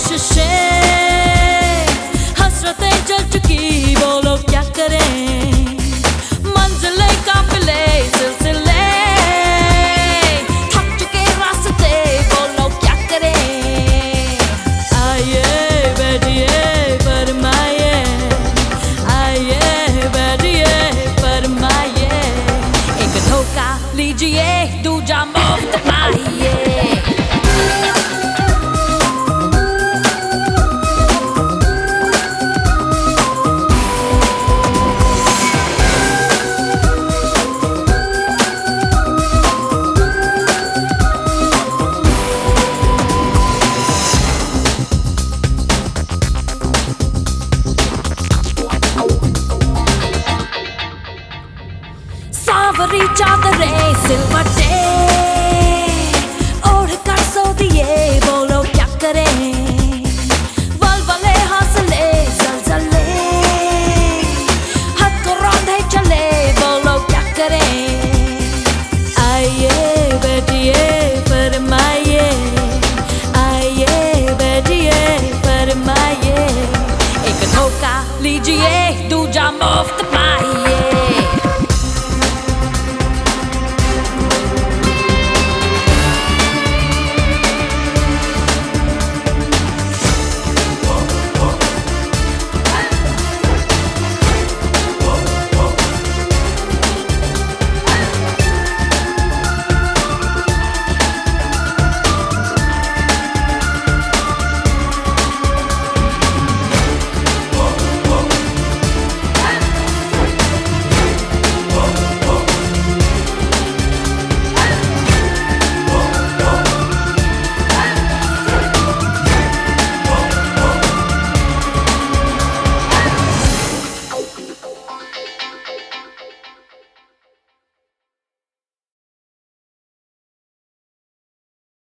कोशिशें। हसरतें जल चुकी बोलो क्या करें? मंजिलें काफिले, सिलसिले। थक चुके रास्ते बोलो क्या करें? आइए, बैठिए, फरमाइए। आइए, बैठिए, फरमाइए। एक धोखा लीजिए, दूजा मुफ़्त पाइए सावरी चादरें सिलवटे ओढ़ कर सो दिए, बोलो क्या करें। वलवले हौसले, जलजले। हाथ को रौंदे चले, बोलो क्या करें। आइए बैठिए, फरमाइए। आइए बैठिए, फरमाइए। एक धोखा लीजिए, दूजा मुफ़्त